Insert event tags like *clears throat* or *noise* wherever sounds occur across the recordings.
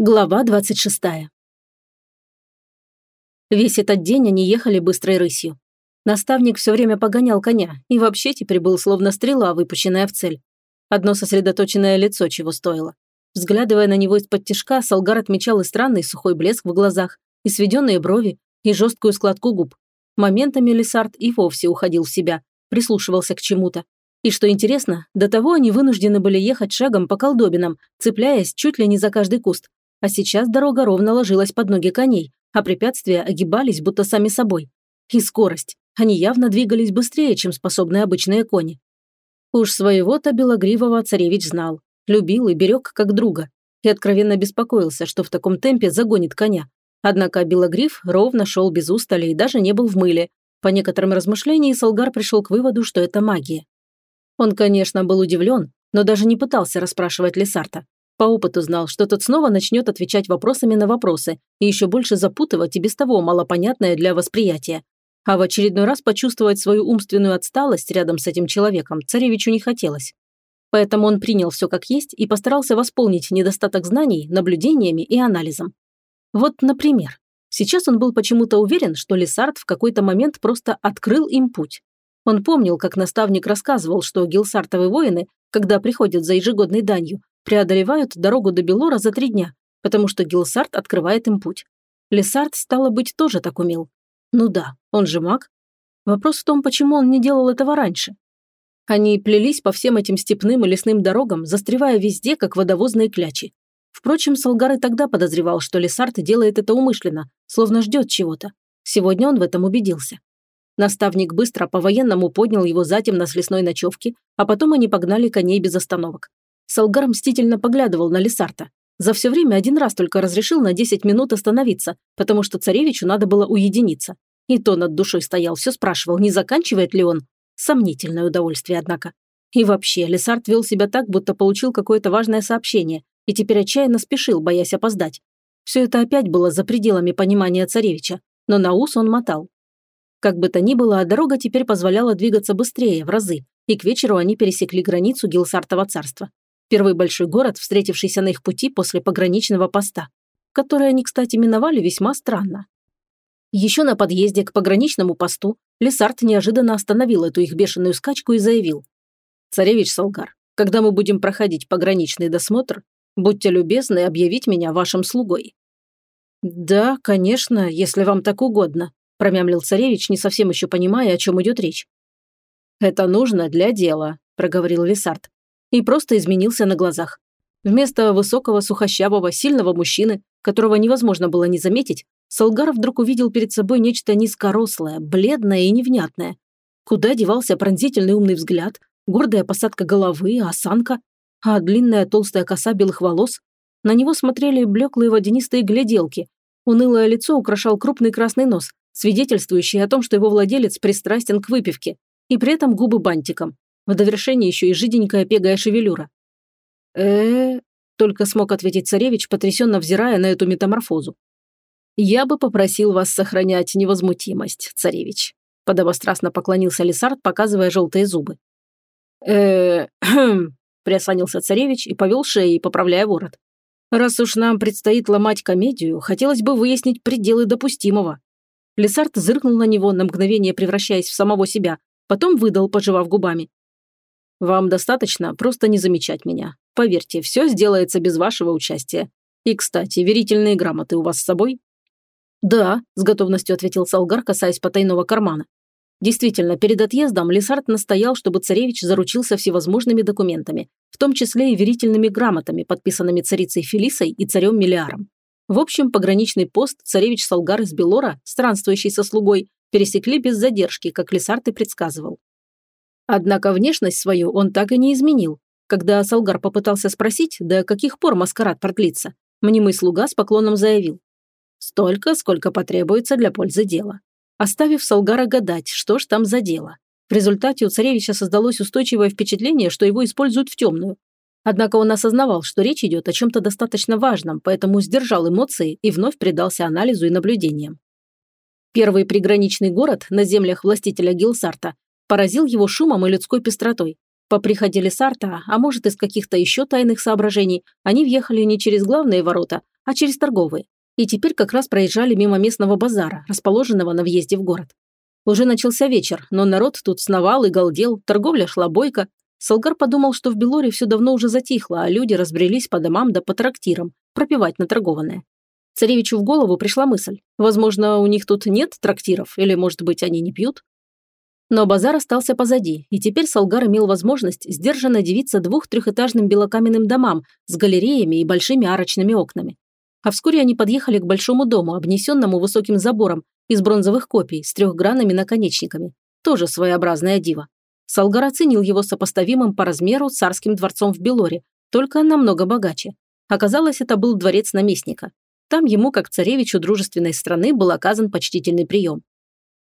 Глава 26. Весь этот день они ехали быстрой рысью. Наставник все время погонял коня и вообще теперь был словно стрела, выпущенная в цель. Одно сосредоточенное лицо чего стоило. Взглядывая на него из-под тишка, Салгар отмечал и странный сухой блеск в глазах, и сведенные брови, и жесткую складку губ. Моментами Лесард и вовсе уходил в себя, прислушивался к чему-то. И что интересно, до того они вынуждены были ехать шагом по колдобинам, цепляясь чуть ли не за каждый куст, а сейчас дорога ровно ложилась под ноги коней, а препятствия огибались будто сами собой. И скорость. Они явно двигались быстрее, чем способны обычные кони. Уж своего-то Белогривого царевич знал, любил и берег как друга, и откровенно беспокоился, что в таком темпе загонит коня. Однако Белогрив ровно шел без устали и даже не был в мыле. По некоторым размышлениям Солгар пришел к выводу, что это магия. Он, конечно, был удивлен, но даже не пытался расспрашивать Лесарта. По опыту знал, что тот снова начнет отвечать вопросами на вопросы и еще больше запутывать и без того малопонятное для восприятия. А в очередной раз почувствовать свою умственную отсталость рядом с этим человеком царевичу не хотелось. Поэтому он принял все как есть и постарался восполнить недостаток знаний наблюдениями и анализом. Вот, например, сейчас он был почему-то уверен, что Лесард в какой-то момент просто открыл им путь. Он помнил, как наставник рассказывал, что гилсартовые воины, когда приходят за ежегодной данью, преодолевают дорогу до Белора за три дня, потому что Гилсарт открывает им путь. Лесард, стало быть, тоже так умел. Ну да, он же маг. Вопрос в том, почему он не делал этого раньше. Они плелись по всем этим степным и лесным дорогам, застревая везде, как водовозные клячи. Впрочем, Солгар и тогда подозревал, что Лесард делает это умышленно, словно ждет чего-то. Сегодня он в этом убедился. Наставник быстро по-военному поднял его затем на с лесной ночевки, а потом они погнали коней без остановок. Салгар мстительно поглядывал на Лесарта. За все время один раз только разрешил на 10 минут остановиться, потому что царевичу надо было уединиться. И то над душой стоял, все спрашивал, не заканчивает ли он. Сомнительное удовольствие, однако. И вообще, Лесарт вел себя так, будто получил какое-то важное сообщение, и теперь отчаянно спешил, боясь опоздать. Все это опять было за пределами понимания царевича, но на ус он мотал. Как бы то ни было, дорога теперь позволяла двигаться быстрее, в разы, и к вечеру они пересекли границу Гилсартова царства. Первый большой город, встретившийся на их пути после пограничного поста, который они, кстати, миновали весьма странно. Еще на подъезде к пограничному посту Лесард неожиданно остановил эту их бешеную скачку и заявил. «Царевич Солгар, когда мы будем проходить пограничный досмотр, будьте любезны объявить меня вашим слугой». «Да, конечно, если вам так угодно», промямлил царевич, не совсем еще понимая, о чем идет речь. «Это нужно для дела», – проговорил Лесард и просто изменился на глазах. Вместо высокого, сухощавого, сильного мужчины, которого невозможно было не заметить, Солгар вдруг увидел перед собой нечто низкорослое, бледное и невнятное. Куда девался пронзительный умный взгляд, гордая посадка головы, осанка, а длинная толстая коса белых волос? На него смотрели блеклые водянистые гляделки. Унылое лицо украшал крупный красный нос, свидетельствующий о том, что его владелец пристрастен к выпивке, и при этом губы бантиком. В довершение еще и жиденькая пегая шевелюра. э только смог ответить царевич, потрясенно взирая на эту метаморфозу. «Я бы попросил вас сохранять невозмутимость, царевич», подобострастно поклонился Лисард, показывая желтые зубы. э *clears throat* приослонился царевич и повел шеей, поправляя ворот. «Раз уж нам предстоит ломать комедию, хотелось бы выяснить пределы допустимого». Лисард зыркнул на него, на мгновение превращаясь в самого себя, потом выдал, пожевав губами. Вам достаточно просто не замечать меня. Поверьте, все сделается без вашего участия. И, кстати, верительные грамоты у вас с собой?» «Да», – с готовностью ответил Салгар, касаясь потайного кармана. Действительно, перед отъездом Лесард настоял, чтобы царевич заручился всевозможными документами, в том числе и верительными грамотами, подписанными царицей Фелисой и царем Миллиаром. В общем, пограничный пост царевич Салгар из Белора, странствующий со слугой, пересекли без задержки, как Лесард и предсказывал. Однако внешность свою он так и не изменил. Когда Салгар попытался спросить, до каких пор маскарад продлится, мнимый слуга с поклоном заявил. Столько, сколько потребуется для пользы дела. Оставив Салгара гадать, что ж там за дело. В результате у царевича создалось устойчивое впечатление, что его используют в темную. Однако он осознавал, что речь идет о чем-то достаточно важном, поэтому сдержал эмоции и вновь предался анализу и наблюдениям. Первый приграничный город на землях властителя Гилсарта поразил его шумом и людской пестротой. По приходе Лесарта, а может из каких-то еще тайных соображений, они въехали не через главные ворота, а через торговые. И теперь как раз проезжали мимо местного базара, расположенного на въезде в город. Уже начался вечер, но народ тут сновал и галдел, торговля шла бойко. Солгар подумал, что в Белоре все давно уже затихло, а люди разбрелись по домам да по трактирам, пропивать наторгованное. Царевичу в голову пришла мысль. Возможно, у них тут нет трактиров, или, может быть, они не пьют? Но базар остался позади, и теперь Солгар имел возможность сдержанно дивиться двух-трехэтажным белокаменным домам с галереями и большими арочными окнами. А вскоре они подъехали к большому дому, обнесенному высоким забором из бронзовых копий с трехгранными наконечниками. Тоже своеобразное диво. Солгар оценил его сопоставимым по размеру царским дворцом в Белоре, только намного богаче. Оказалось, это был дворец наместника. Там ему, как царевичу дружественной страны, был оказан почтительный прием.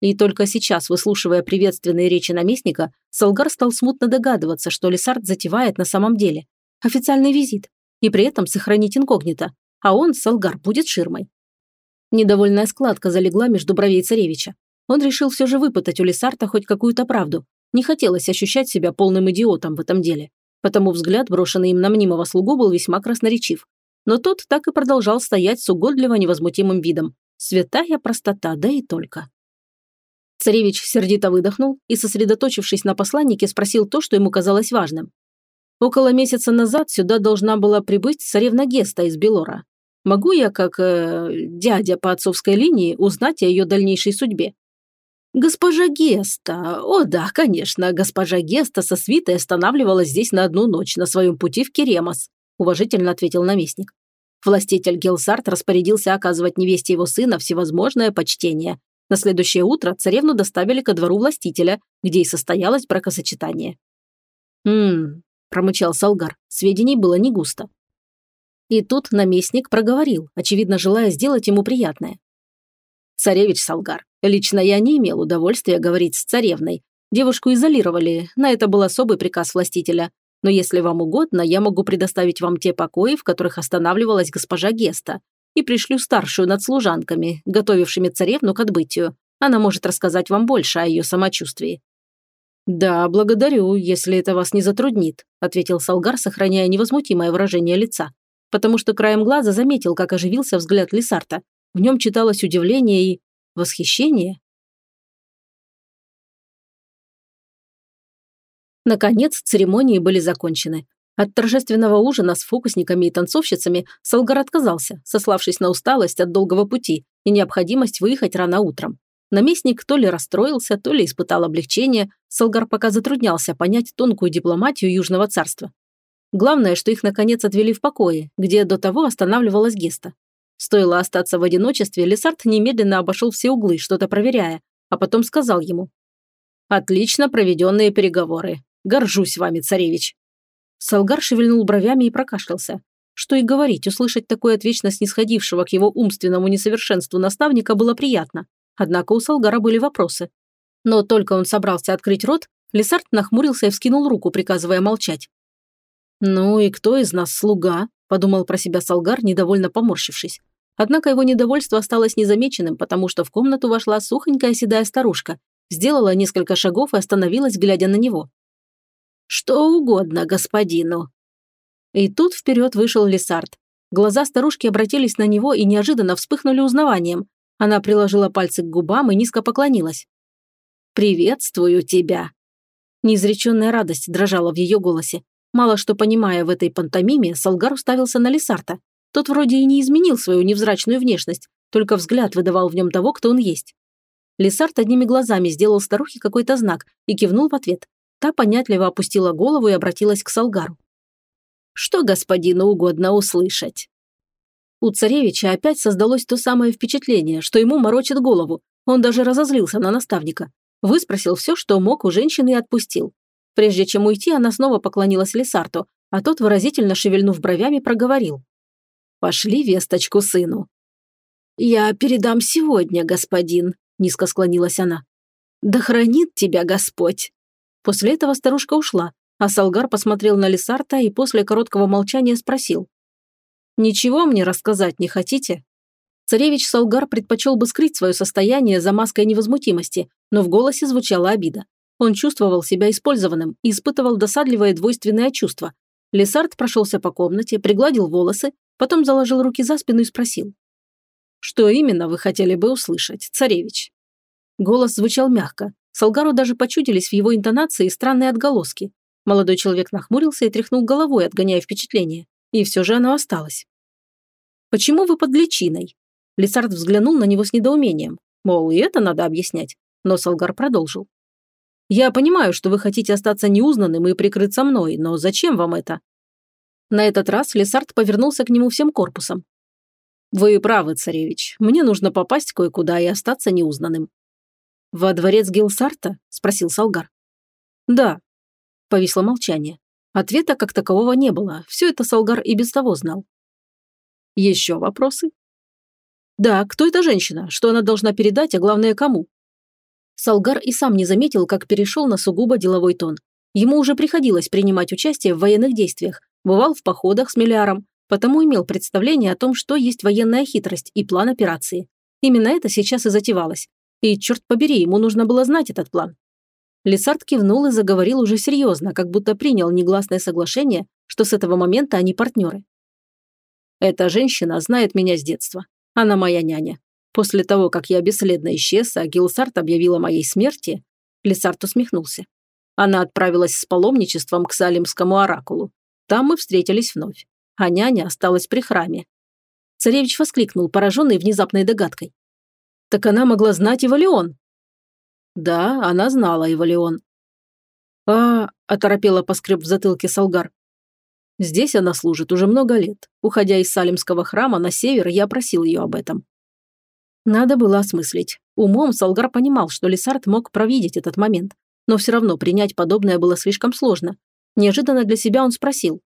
И только сейчас, выслушивая приветственные речи наместника, Солгар стал смутно догадываться, что Лесард затевает на самом деле. Официальный визит. И при этом сохранить инкогнито. А он, Солгар, будет ширмой. Недовольная складка залегла между бровей царевича. Он решил все же выпытать у Лесарта хоть какую-то правду. Не хотелось ощущать себя полным идиотом в этом деле. Потому взгляд, брошенный им на мнимого слугу, был весьма красноречив. Но тот так и продолжал стоять с угодливо невозмутимым видом. Святая простота, да и только. Царевич сердито выдохнул и, сосредоточившись на посланнике, спросил то, что ему казалось важным. Около месяца назад сюда должна была прибыть царевна Геста из Белора. Могу я, как э, дядя по отцовской линии, узнать о ее дальнейшей судьбе? Госпожа Геста, о да, конечно, госпожа Геста со свитой останавливалась здесь на одну ночь на своем пути в Керемос, уважительно ответил наместник. Властитель Гелсарт распорядился оказывать невесте его сына всевозможное почтение, на следующее утро царевну доставили ко двору властителя, где и состоялось бракосочетание. «Хм...» – промычал Салгар. Сведений было не густо. И тут наместник проговорил, очевидно, желая сделать ему приятное. «Царевич Салгар, лично я не имел удовольствия говорить с царевной. Девушку изолировали, на это был особый приказ властителя. Но если вам угодно, я могу предоставить вам те покои, в которых останавливалась госпожа Геста, и пришлю старшую над служанками, готовившими царевну к отбытию. Она может рассказать вам больше о ее самочувствии». «Да, благодарю, если это вас не затруднит», ответил Салгар, сохраняя невозмутимое выражение лица, потому что краем глаза заметил, как оживился взгляд Лисарта. В нем читалось удивление и восхищение. Наконец, церемонии были закончены. От торжественного ужина с фокусниками и танцовщицами Салгар отказался, сославшись на усталость от долгого пути и необходимость выехать рано утром. Наместник то ли расстроился, то ли испытал облегчение, Салгар пока затруднялся понять тонкую дипломатию Южного царства. Главное, что их наконец отвели в покое, где до того останавливалась Геста. Стоило остаться в одиночестве, Лесард немедленно обошел все углы, что-то проверяя, а потом сказал ему. «Отлично проведенные переговоры. Горжусь вами, царевич. Салгар шевельнул бровями и прокашлялся. Что и говорить, услышать такое от вечно снисходившего к его умственному несовершенству наставника было приятно. Однако у Салгара были вопросы. Но только он собрался открыть рот, Лесард нахмурился и вскинул руку, приказывая молчать. «Ну и кто из нас слуга?» – подумал про себя Салгар, недовольно поморщившись. Однако его недовольство осталось незамеченным, потому что в комнату вошла сухонькая седая старушка, сделала несколько шагов и остановилась, глядя на него. Что угодно господину». И тут вперед вышел Лесард. Глаза старушки обратились на него и неожиданно вспыхнули узнаванием. Она приложила пальцы к губам и низко поклонилась. «Приветствую тебя!» Неизреченная радость дрожала в ее голосе. Мало что понимая в этой пантомиме, Салгар уставился на Лесарта. Тот вроде и не изменил свою невзрачную внешность, только взгляд выдавал в нем того, кто он есть. Лесард одними глазами сделал старухе какой-то знак и кивнул в ответ. Та понятливо опустила голову и обратилась к Салгару. «Что господину угодно услышать?» У царевича опять создалось то самое впечатление, что ему морочит голову. Он даже разозлился на наставника. Выспросил все, что мог у женщины и отпустил. Прежде чем уйти, она снова поклонилась Лесарту, а тот, выразительно шевельнув бровями, проговорил. «Пошли весточку сыну». «Я передам сегодня, господин», – низко склонилась она. «Да хранит тебя Господь». После этого старушка ушла, а Салгар посмотрел на Лисарта и после короткого молчания спросил. «Ничего мне рассказать не хотите?» Царевич Салгар предпочел бы скрыть свое состояние за маской невозмутимости, но в голосе звучала обида. Он чувствовал себя использованным и испытывал досадливое двойственное чувство. Лесард прошелся по комнате, пригладил волосы, потом заложил руки за спину и спросил. «Что именно вы хотели бы услышать, царевич?» Голос звучал мягко. Салгару даже почудились в его интонации странные отголоски. Молодой человек нахмурился и тряхнул головой, отгоняя впечатление. И все же оно осталось. «Почему вы под личиной?» Лисард взглянул на него с недоумением. Мол, и это надо объяснять. Но Салгар продолжил. «Я понимаю, что вы хотите остаться неузнанным и прикрыться мной, но зачем вам это?» На этот раз Лесард повернулся к нему всем корпусом. «Вы правы, царевич. Мне нужно попасть кое-куда и остаться неузнанным». «Во дворец Гилсарта?» – спросил Салгар. «Да». Повисло молчание. Ответа как такового не было. Все это Салгар и без того знал. «Еще вопросы?» «Да, кто эта женщина? Что она должна передать, а главное, кому?» Салгар и сам не заметил, как перешел на сугубо деловой тон. Ему уже приходилось принимать участие в военных действиях, бывал в походах с Миллиаром, потому имел представление о том, что есть военная хитрость и план операции. Именно это сейчас и затевалось. И, черт побери, ему нужно было знать этот план. Лесард кивнул и заговорил уже серьезно, как будто принял негласное соглашение, что с этого момента они партнеры. «Эта женщина знает меня с детства. Она моя няня. После того, как я бесследно исчез, а Гилсарт объявила моей смерти, Лесард усмехнулся. Она отправилась с паломничеством к Салимскому оракулу. Там мы встретились вновь. А няня осталась при храме. Царевич воскликнул, пораженный внезапной догадкой. Так она могла знать и Валион. Да, она знала и Валион. А, оторопело поскреб в затылке Салгар. Здесь она служит уже много лет. Уходя из Салимского храма на север, я просил ее об этом. Надо было осмыслить. Умом Салгар понимал, что Лесард мог провидеть этот момент, но все равно принять подобное было слишком сложно. Неожиданно для себя он спросил.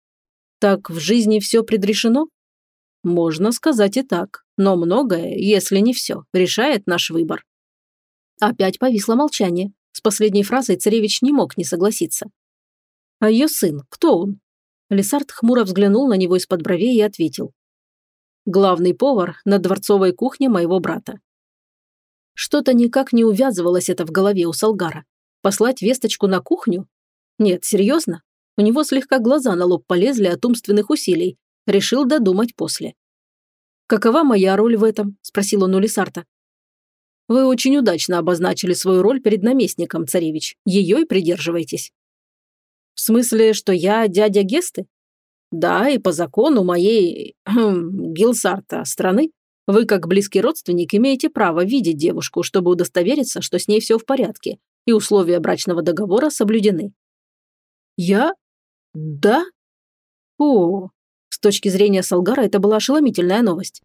«Так в жизни все предрешено?» «Можно сказать и так, но многое, если не все, решает наш выбор». Опять повисло молчание. С последней фразой царевич не мог не согласиться. «А ее сын, кто он?» Лесард хмуро взглянул на него из-под бровей и ответил. «Главный повар на дворцовой кухне моего брата». Что-то никак не увязывалось это в голове у Салгара. Послать весточку на кухню? Нет, серьезно? У него слегка глаза на лоб полезли от умственных усилий. Решил додумать после. «Какова моя роль в этом?» – спросил он у Лисарта. «Вы очень удачно обозначили свою роль перед наместником, царевич. Ее и придерживайтесь». В смысле, что я дядя Гесты? Да, и по закону моей хм, Гилсарта страны вы, как близкий родственник, имеете право видеть девушку, чтобы удостовериться, что с ней все в порядке, и условия брачного договора соблюдены. Я? Да? О, с точки зрения Салгара это была ошеломительная новость.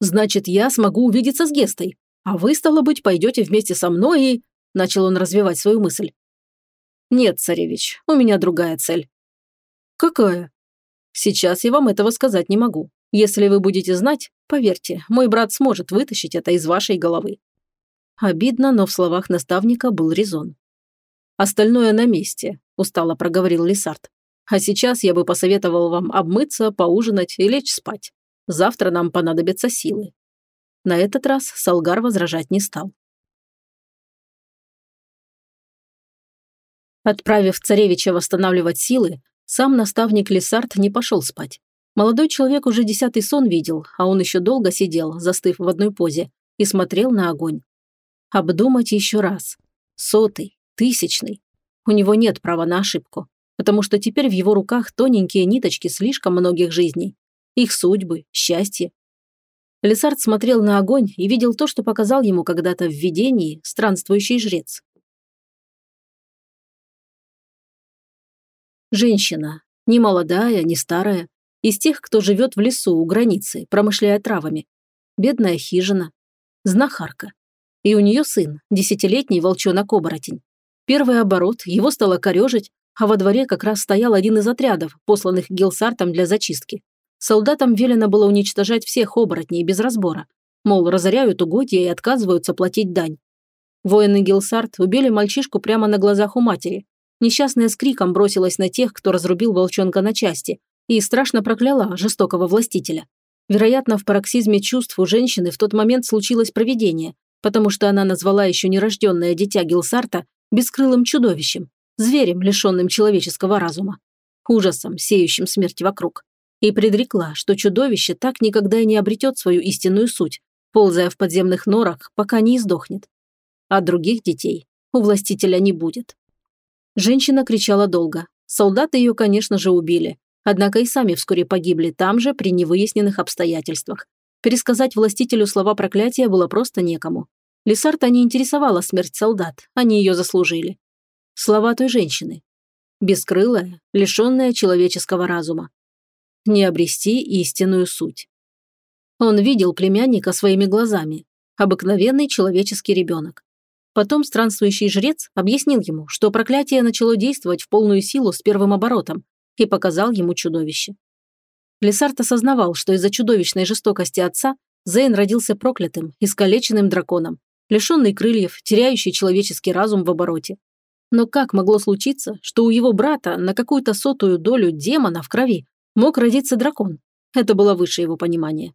Значит, я смогу увидеться с Гестой, а вы, стало быть, пойдете вместе со мной и... Начал он развивать свою мысль. «Нет, царевич, у меня другая цель». «Какая?» «Сейчас я вам этого сказать не могу. Если вы будете знать, поверьте, мой брат сможет вытащить это из вашей головы». Обидно, но в словах наставника был резон. «Остальное на месте», – устало проговорил Лисард. «А сейчас я бы посоветовал вам обмыться, поужинать и лечь спать. Завтра нам понадобятся силы». На этот раз Салгар возражать не стал. Отправив царевича восстанавливать силы, сам наставник Лесард не пошел спать. Молодой человек уже десятый сон видел, а он еще долго сидел, застыв в одной позе, и смотрел на огонь. Обдумать еще раз. Сотый, тысячный. У него нет права на ошибку, потому что теперь в его руках тоненькие ниточки слишком многих жизней. Их судьбы, счастье. Лесард смотрел на огонь и видел то, что показал ему когда-то в видении странствующий жрец. Женщина. Не молодая, не старая. Из тех, кто живет в лесу у границы, промышляя травами. Бедная хижина. Знахарка. И у нее сын, десятилетний волчонок-оборотень. Первый оборот, его стало корежить, а во дворе как раз стоял один из отрядов, посланных Гилсартом для зачистки. Солдатам велено было уничтожать всех оборотней без разбора. Мол, разоряют угодья и отказываются платить дань. Воины Гилсарт убили мальчишку прямо на глазах у матери, Несчастная с криком бросилась на тех, кто разрубил волчонка на части, и страшно прокляла жестокого властителя. Вероятно, в пароксизме чувств у женщины в тот момент случилось провидение, потому что она назвала еще нерожденное дитя Гилсарта бескрылым чудовищем, зверем, лишенным человеческого разума, ужасом, сеющим смерть вокруг. и предрекла, что чудовище так никогда и не обретет свою истинную суть, ползая в подземных норах, пока не издохнет. А других детей у властителя не будет. Женщина кричала долго. Солдаты ее, конечно же, убили. Однако и сами вскоре погибли там же при невыясненных обстоятельствах. Пересказать властителю слова проклятия было просто некому. Лесарта не интересовала смерть солдат, они ее заслужили. Слова той женщины. Бескрылая, лишенная человеческого разума. Не обрести истинную суть. Он видел племянника своими глазами. Обыкновенный человеческий ребенок. Потом странствующий жрец объяснил ему, что проклятие начало действовать в полную силу с первым оборотом и показал ему чудовище. Лесард осознавал, что из-за чудовищной жестокости отца Зейн родился проклятым, искалеченным драконом, лишенный крыльев, теряющий человеческий разум в обороте. Но как могло случиться, что у его брата на какую-то сотую долю демона в крови мог родиться дракон? Это было выше его понимания.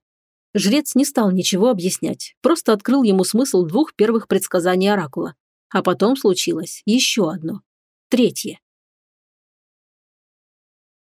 Жрец не стал ничего объяснять, просто открыл ему смысл двух первых предсказаний Оракула. А потом случилось еще одно. Третье.